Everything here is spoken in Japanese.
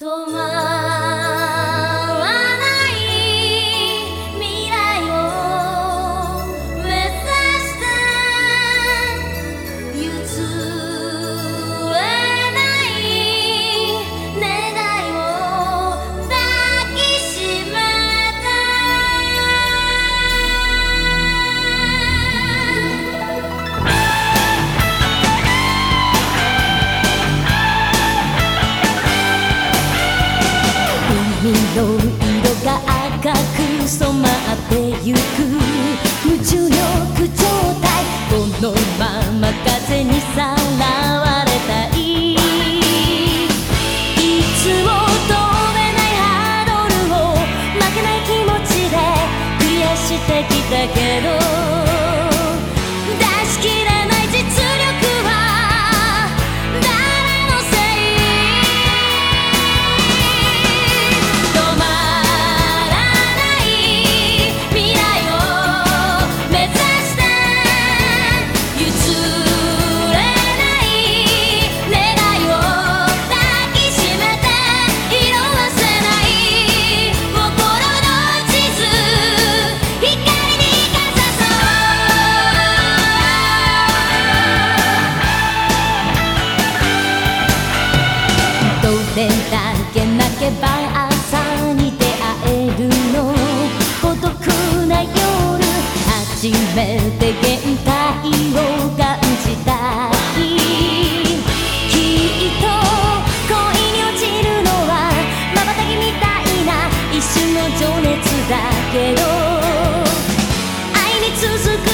止まの色が赤く染まってゆく無重力状態このまま風にさらわれたいいつも飛べないハードルを負けない気持ちでクリアしてきたけどれだけ負けば朝に出会えるの孤独な夜初めて限界を感じた日きっと恋に落ちるのは瞬きみたいな一瞬の情熱だけど。愛に続く